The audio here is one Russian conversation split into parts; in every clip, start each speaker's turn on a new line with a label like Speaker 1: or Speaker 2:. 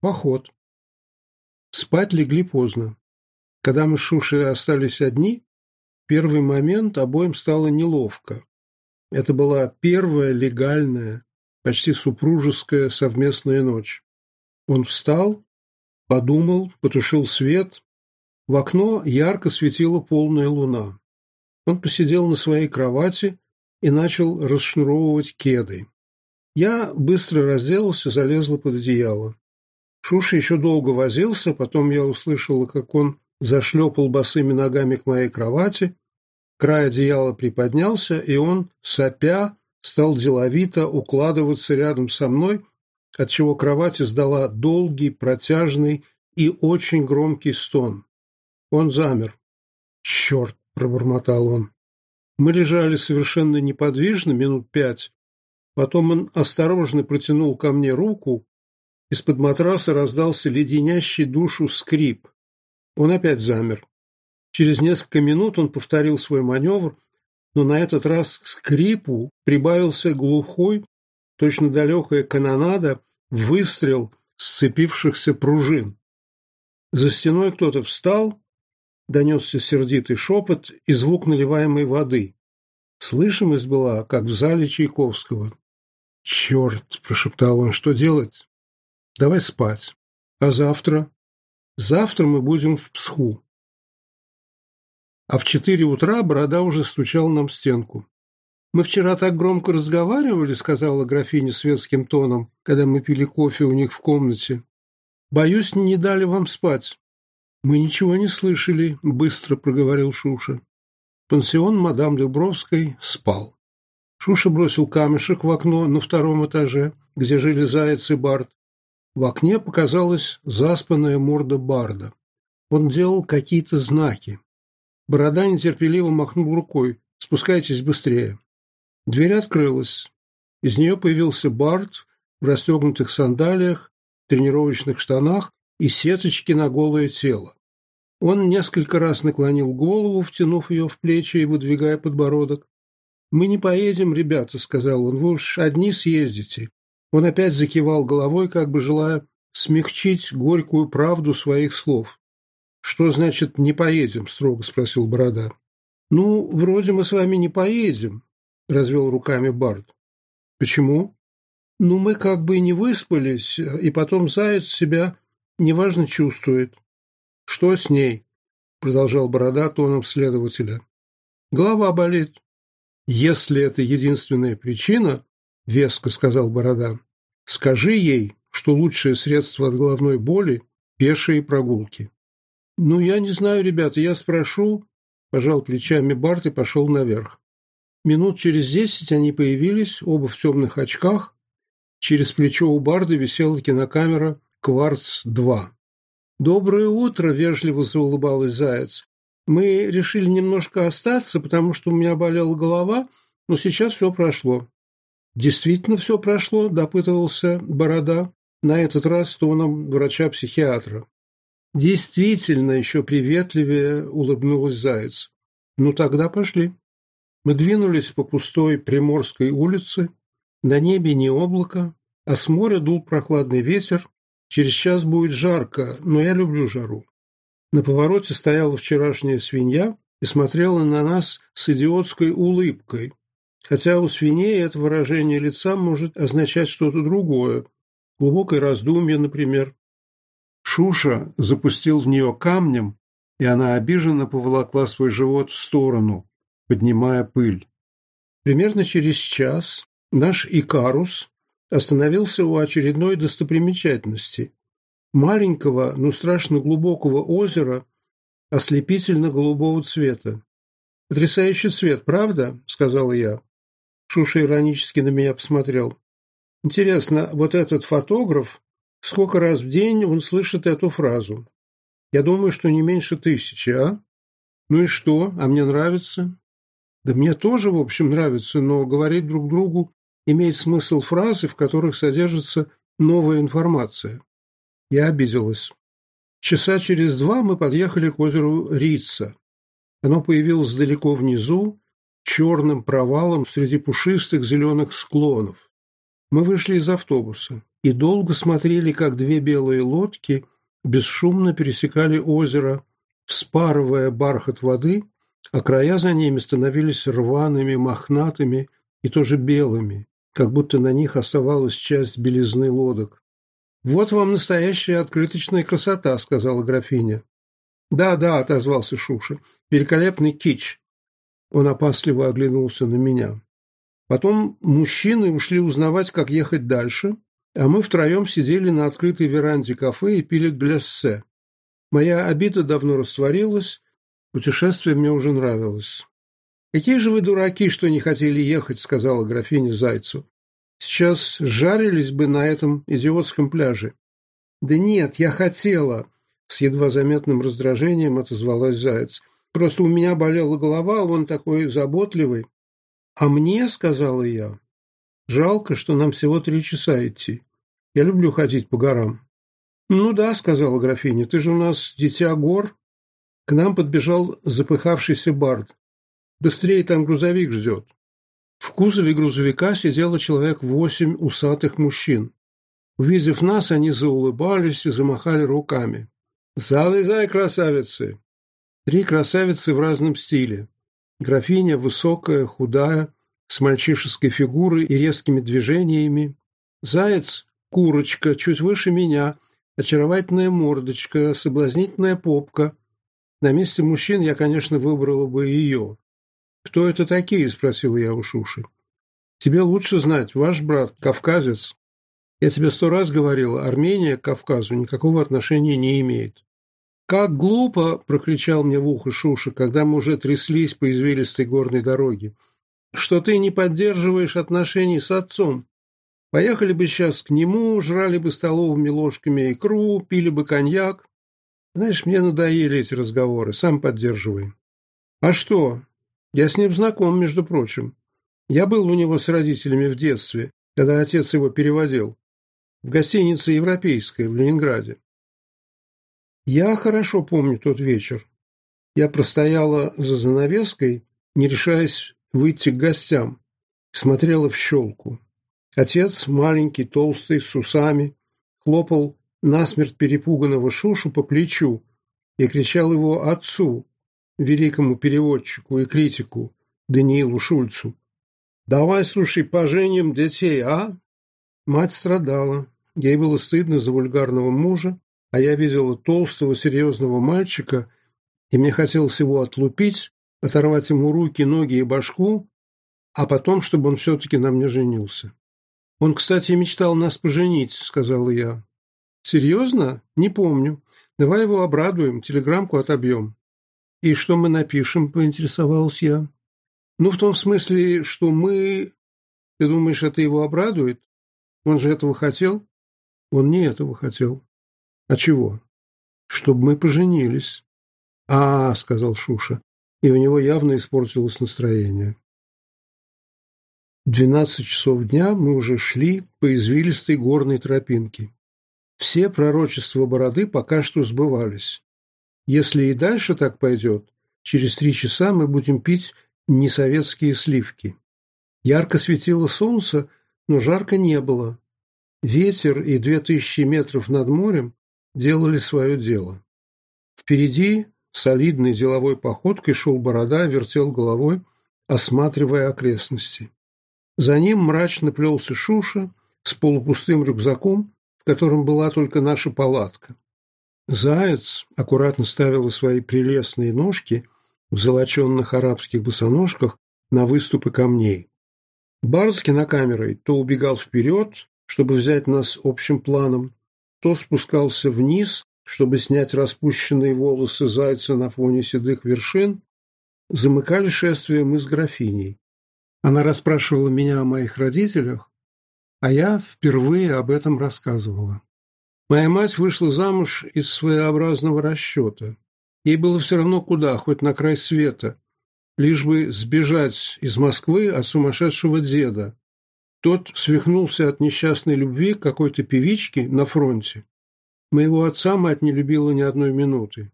Speaker 1: Поход. Спать легли поздно. Когда мы с Шушей остались одни, первый момент обоим стало неловко. Это была первая легальная, почти супружеская совместная ночь. Он встал, подумал, потушил свет. В окно ярко светила полная луна. Он посидел на своей кровати и начал расшнуровывать кеды. Я быстро разделась залезла под одеяло. Шуша еще долго возился, потом я услышала, как он зашлепал босыми ногами к моей кровати, край одеяла приподнялся, и он, сопя, стал деловито укладываться рядом со мной, отчего кровать издала долгий, протяжный и очень громкий стон. Он замер. «Черт!» — пробормотал он. Мы лежали совершенно неподвижно минут пять. Потом он осторожно протянул ко мне руку, из-под матраса раздался леденящий душу скрип. Он опять замер. Через несколько минут он повторил свой маневр, но на этот раз к скрипу прибавился глухой, точно далекая канонада, выстрел сцепившихся пружин. За стеной кто-то встал, донесся сердитый шепот и звук наливаемой воды. Слышимость была, как в зале Чайковского. «Черт!» – прошептал он. «Что делать?» Давай спать. А завтра? Завтра мы будем в Псху. А в четыре утра борода уже стучал нам в стенку. «Мы вчера так громко разговаривали», — сказала графиня светским тоном, когда мы пили кофе у них в комнате. «Боюсь, не дали вам спать». «Мы ничего не слышали», — быстро проговорил Шуша. Пансион мадам Дубровской спал. Шуша бросил камешек в окно на втором этаже, где жили Заяц и Барт, в окне показалась заспанная морда Барда. Он делал какие-то знаки. Борода нетерпеливо махнул рукой. «Спускайтесь быстрее». Дверь открылась. Из нее появился Бард в расстегнутых сандалиях, тренировочных штанах и сеточке на голое тело. Он несколько раз наклонил голову, втянув ее в плечи и выдвигая подбородок. «Мы не поедем, ребята», — сказал он, — «вы уж одни съездите. Он опять закивал головой, как бы желая смягчить горькую правду своих слов. «Что значит «не поедем»?» – строго спросил Борода. «Ну, вроде мы с вами не поедем», – развел руками Барт. «Почему?» «Ну, мы как бы и не выспались, и потом заяц себя неважно чувствует». «Что с ней?» – продолжал Борода тоном следователя. «Голова болит». «Если это единственная причина, – веско сказал Борода. «Скажи ей, что лучшее средство от головной боли – пешие прогулки». «Ну, я не знаю, ребята, я спрошу», – пожал плечами Барт и пошел наверх. Минут через десять они появились, оба в темных очках. Через плечо у Барда висела кинокамера «Кварц-2». «Доброе утро!» – вежливо заулыбалась Заяц. «Мы решили немножко остаться, потому что у меня болела голова, но сейчас все прошло. «Действительно все прошло?» – допытывался Борода, на этот раз тоном врача-психиатра. «Действительно еще приветливее», – улыбнулась Заяц. «Ну тогда пошли». Мы двинулись по пустой Приморской улице. На небе не облако, а с моря дул прохладный ветер. Через час будет жарко, но я люблю жару. На повороте стояла вчерашняя свинья и смотрела на нас с идиотской улыбкой, Хотя у свиней это выражение лица может означать что-то другое. Глубокое раздумье, например. Шуша запустил в нее камнем, и она обиженно поволокла свой живот в сторону, поднимая пыль. Примерно через час наш Икарус остановился у очередной достопримечательности – маленького, но страшно глубокого озера ослепительно-голубого цвета. «Потрясающий цвет, правда?» – сказал я. Шуша иронически на меня посмотрел. «Интересно, вот этот фотограф, сколько раз в день он слышит эту фразу? Я думаю, что не меньше тысячи, а? Ну и что? А мне нравится?» «Да мне тоже, в общем, нравится, но говорить друг другу имеет смысл фразы, в которых содержится новая информация». Я обиделась. Часа через два мы подъехали к озеру Рица. Оно появилось далеко внизу, черным провалом среди пушистых зеленых склонов. Мы вышли из автобуса и долго смотрели, как две белые лодки бесшумно пересекали озеро, вспарывая бархат воды, а края за ними становились рваными, мохнатыми и тоже белыми, как будто на них оставалась часть белизны лодок. «Вот вам настоящая открыточная красота», — сказала графиня. «Да, да», — отозвался Шуша, — «великолепный кич. Он опасливо оглянулся на меня. Потом мужчины ушли узнавать, как ехать дальше, а мы втроем сидели на открытой веранде кафе и пили гляссе. Моя обида давно растворилась, путешествие мне уже нравилось. «Какие же вы дураки, что не хотели ехать», — сказала графиня Зайцу. «Сейчас жарились бы на этом идиотском пляже». «Да нет, я хотела», — с едва заметным раздражением отозвалась Зайц. Просто у меня болела голова, а он такой заботливый. А мне, сказала я, жалко, что нам всего три часа идти. Я люблю ходить по горам. Ну да, сказала графиня, ты же у нас дитя гор. К нам подбежал запыхавшийся бард. Быстрее там грузовик ждет. В кузове грузовика сидело человек восемь усатых мужчин. Увидев нас, они заулыбались и замахали руками. «Залезай, красавицы! Три красавицы в разном стиле. Графиня высокая, худая, с мальчишеской фигурой и резкими движениями. Заяц – курочка, чуть выше меня, очаровательная мордочка, соблазнительная попка. На месте мужчин я, конечно, выбрала бы ее. «Кто это такие?» – спросила я у Шуши. «Тебе лучше знать, ваш брат – кавказец. Я тебе сто раз говорила, Армения к Кавказу никакого отношения не имеет». «Как глупо!» – прокричал мне в ухо Шуша, когда мы уже тряслись по извилистой горной дороге. «Что ты не поддерживаешь отношений с отцом. Поехали бы сейчас к нему, жрали бы столовыми ложками икру, пили бы коньяк. Знаешь, мне надоели эти разговоры, сам поддерживай». «А что? Я с ним знаком, между прочим. Я был у него с родителями в детстве, когда отец его переводил. В гостинице «Европейская» в Ленинграде. Я хорошо помню тот вечер. Я простояла за занавеской, не решаясь выйти к гостям, смотрела в щелку. Отец, маленький, толстый, с усами, хлопал насмерть перепуганного Шушу по плечу и кричал его отцу, великому переводчику и критику Даниилу Шульцу. «Давай, слушай, поженим детей, а?» Мать страдала. Ей было стыдно за вульгарного мужа, а я видела толстого, серьезного мальчика, и мне хотелось его отлупить, оторвать ему руки, ноги и башку, а потом, чтобы он все-таки на мне женился. «Он, кстати, мечтал нас поженить», — сказала я. «Серьезно? Не помню. Давай его обрадуем, телеграмку отобьем». «И что мы напишем?» — поинтересовалась я. «Ну, в том смысле, что мы...» «Ты думаешь, это его обрадует? Он же этого хотел?» «Он не этого хотел. А чего? Чтобы мы поженились. А, сказал Шуша, и у него явно испортилось настроение. Двенадцать часов дня мы уже шли по извилистой горной тропинке. Все пророчества бороды пока что сбывались. Если и дальше так пойдет, через три часа мы будем пить несоветские сливки. Ярко светило солнце, но жарко не было. Ветер и две тысячи метров над морем делали свое дело. Впереди солидной деловой походкой шел борода вертел головой, осматривая окрестности. За ним мрачно плелся Шуша с полупустым рюкзаком, в котором была только наша палатка. Заяц аккуратно ставила свои прелестные ножки в золоченных арабских босоножках на выступы камней. Барский на камерой то убегал вперед, чтобы взять нас общим планом, то спускался вниз, чтобы снять распущенные волосы зайца на фоне седых вершин, замыкали шествие мы с графиней. Она расспрашивала меня о моих родителях, а я впервые об этом рассказывала. Моя мать вышла замуж из своеобразного расчета. Ей было все равно куда, хоть на край света, лишь бы сбежать из Москвы от сумасшедшего деда, тот свихнулся от несчастной любви к какой-то певичке на фронте. Моего отца мать не любила ни одной минуты.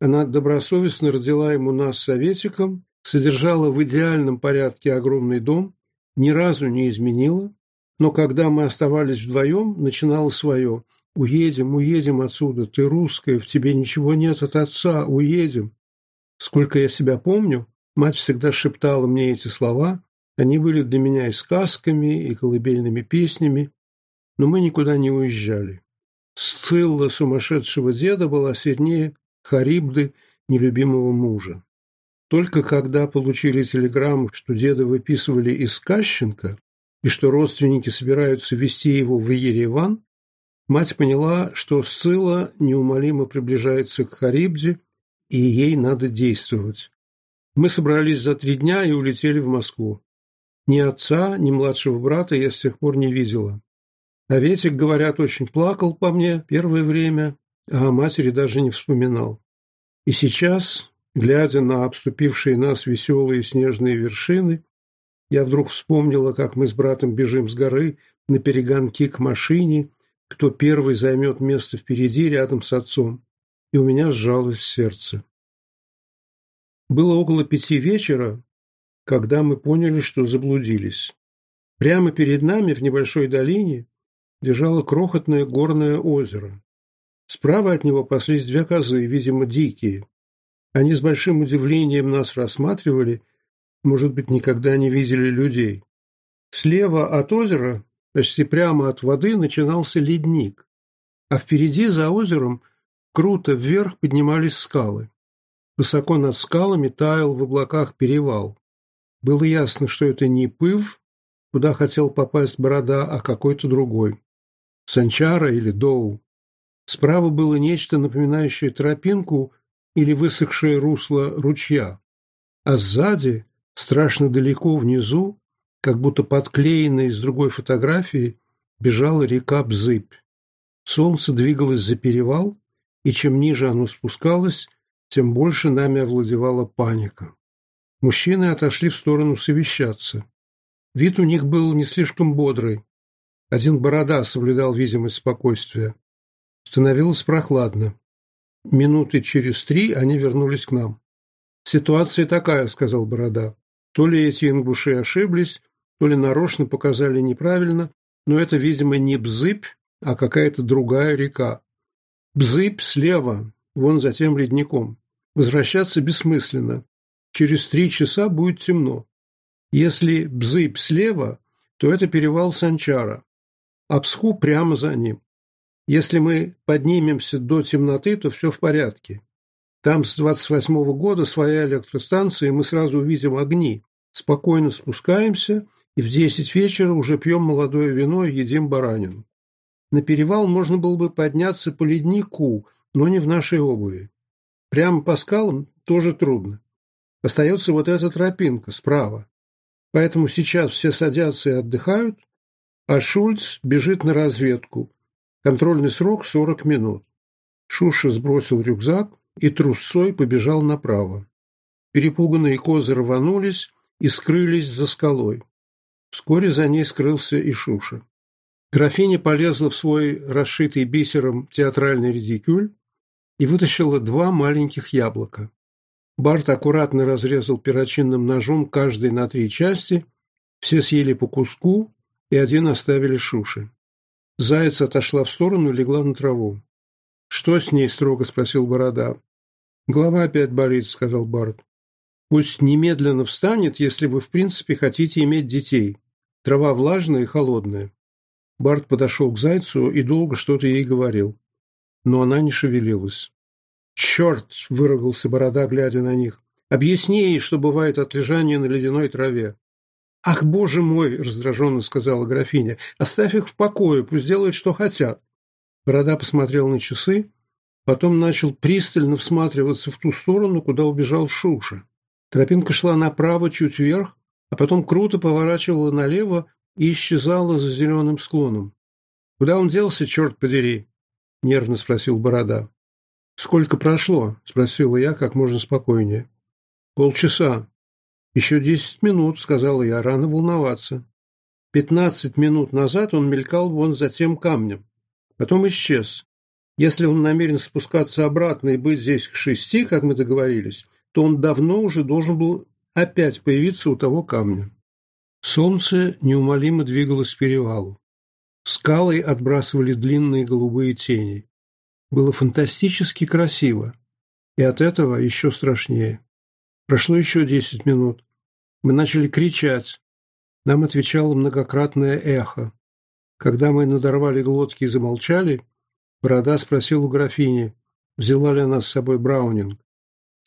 Speaker 1: Она добросовестно родила ему нас советиком, содержала в идеальном порядке огромный дом, ни разу не изменила, но когда мы оставались вдвоем, начинала свое «Уедем, уедем отсюда, ты русская, в тебе ничего нет от отца, уедем». Сколько я себя помню, мать всегда шептала мне эти слова, они были для меня и сказками, и колыбельными песнями, но мы никуда не уезжали. Сцилла сумасшедшего деда была сильнее Харибды, нелюбимого мужа. Только когда получили телеграмму, что деда выписывали из Кащенко и что родственники собираются везти его в Ереван, мать поняла, что Сцилла неумолимо приближается к Харибде, и ей надо действовать. Мы собрались за три дня и улетели в Москву. Ни отца, ни младшего брата я с тех пор не видела. А Ветик, говорят, очень плакал по мне первое время, а о матери даже не вспоминал. И сейчас, глядя на обступившие нас веселые снежные вершины, я вдруг вспомнила, как мы с братом бежим с горы на перегонки к машине, кто первый займет место впереди рядом с отцом, и у меня сжалось сердце. Было около пяти вечера, когда мы поняли, что заблудились. Прямо перед нами в небольшой долине лежало крохотное горное озеро. Справа от него паслись две козы, видимо, дикие. Они с большим удивлением нас рассматривали, может быть, никогда не видели людей. Слева от озера, почти прямо от воды, начинался ледник, а впереди за озером круто вверх поднимались скалы. Высоко над скалами таял в облаках перевал. Было ясно, что это не Пыв, куда хотел попасть Борода, а какой-то другой. Санчара или Доу. Справа было нечто, напоминающее тропинку или высохшее русло ручья. А сзади, страшно далеко внизу, как будто подклеенной с другой фотографии, бежала река Бзыбь. Солнце двигалось за перевал, и чем ниже оно спускалось, тем больше нами овладевала паника. Мужчины отошли в сторону совещаться. Вид у них был не слишком бодрый. Один борода соблюдал видимость спокойствия. Становилось прохладно. Минуты через три они вернулись к нам. «Ситуация такая», — сказал борода. «То ли эти ингуши ошиблись, то ли нарочно показали неправильно, но это, видимо, не Бзыбь, а какая-то другая река. Бзыбь слева, вон за тем ледником. Возвращаться бессмысленно. Через три часа будет темно. Если Бзыб слева, то это перевал Санчара, а Псху прямо за ним. Если мы поднимемся до темноты, то все в порядке. Там с 28 -го года своя электростанция, и мы сразу увидим огни. Спокойно спускаемся, и в 10 вечера уже пьем молодое вино и едим баранину. На перевал можно было бы подняться по леднику, но не в нашей обуви. Прямо по скалам тоже трудно. Остается вот эта тропинка справа. Поэтому сейчас все садятся и отдыхают, а Шульц бежит на разведку. Контрольный срок 40 минут. Шуша сбросил рюкзак и трусцой побежал направо. Перепуганные козы рванулись и скрылись за скалой. Вскоре за ней скрылся и Шуша. Графиня полезла в свой расшитый бисером театральный редикюль и вытащила два маленьких яблока. Барт аккуратно разрезал перочинным ножом каждый на три части, все съели по куску и один оставили Шуши. Заяц отошла в сторону и легла на траву. «Что с ней?» – строго спросил Борода. «Голова опять болит», – сказал Барт. «Пусть немедленно встанет, если вы в принципе хотите иметь детей. Трава влажная и холодная». Барт подошел к зайцу и долго что-то ей говорил. Но она не шевелилась. «Черт!» — выругался Борода, глядя на них. «Объясни ей, что бывает от лежания на ледяной траве». «Ах, боже мой!» — раздраженно сказала графиня. «Оставь их в покое, пусть делают, что хотят». Борода посмотрел на часы, потом начал пристально всматриваться в ту сторону, куда убежал Шуша. Тропинка шла направо, чуть вверх, а потом круто поворачивала налево и исчезала за зеленым склоном. «Куда он делся, черт подери?» — нервно спросил Борода. – Сколько прошло? – спросила я как можно спокойнее. – Полчаса. – Еще десять минут, – сказала я, – рано волноваться. Пятнадцать минут назад он мелькал вон за тем камнем. Потом исчез. Если он намерен спускаться обратно и быть здесь к шести, как мы договорились, то он давно уже должен был опять появиться у того камня. Солнце неумолимо двигалось к перевалу. Скалы отбрасывали длинные голубые тени было фантастически красиво, и от этого еще страшнее. Прошло еще десять минут. Мы начали кричать. Нам отвечало многократное эхо. Когда мы надорвали глотки и замолчали, Борода спросил у графини, взяла ли она с собой Браунинг.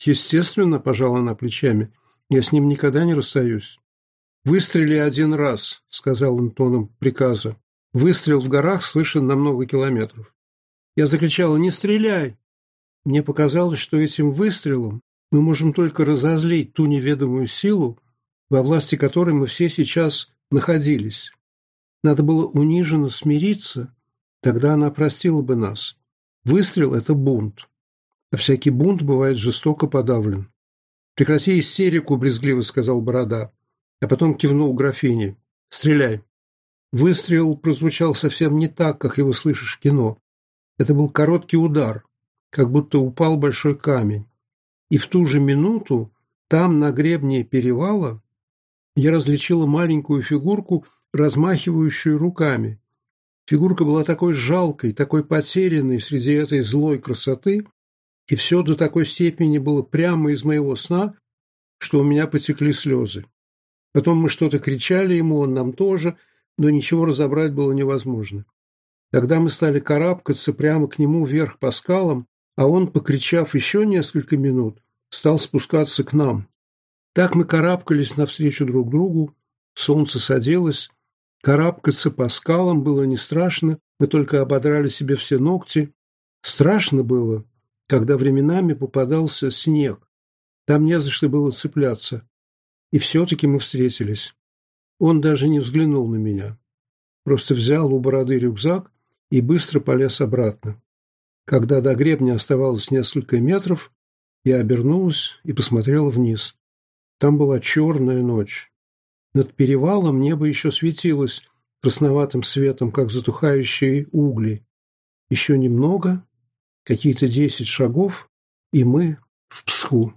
Speaker 1: Естественно, пожала она плечами, я с ним никогда не расстаюсь. «Выстрели один раз», — сказал он тоном приказа. «Выстрел в горах слышен на много километров». Я закричала «Не стреляй!». Мне показалось, что этим выстрелом мы можем только разозлить ту неведомую силу, во власти которой мы все сейчас находились. Надо было униженно смириться, тогда она простила бы нас. Выстрел – это бунт. А всякий бунт бывает жестоко подавлен. «Прекрати истерику», – брезгливо сказал Борода, а потом кивнул графине. «Стреляй». Выстрел прозвучал совсем не так, как его слышишь в кино. Это был короткий удар, как будто упал большой камень. И в ту же минуту там, на гребне перевала, я различила маленькую фигурку, размахивающую руками. Фигурка была такой жалкой, такой потерянной среди этой злой красоты, и все до такой степени было прямо из моего сна, что у меня потекли слезы. Потом мы что-то кричали ему, он нам тоже, но ничего разобрать было невозможно. Когда мы стали карабкаться прямо к нему вверх по скалам, а он, покричав еще несколько минут, стал спускаться к нам. Так мы карабкались навстречу друг другу, солнце садилось, карабкаться по скалам было не страшно, мы только ободрали себе все ногти. Страшно было, когда временами попадался снег, там не за что было цепляться. И все-таки мы встретились. Он даже не взглянул на меня. Просто взял у бороды рюкзак и быстро полез обратно. Когда до гребня оставалось несколько метров, я обернулась и посмотрела вниз. Там была черная ночь. Над перевалом небо еще светилось красноватым светом, как затухающие угли. Еще немного, какие-то десять шагов, и мы в Псху.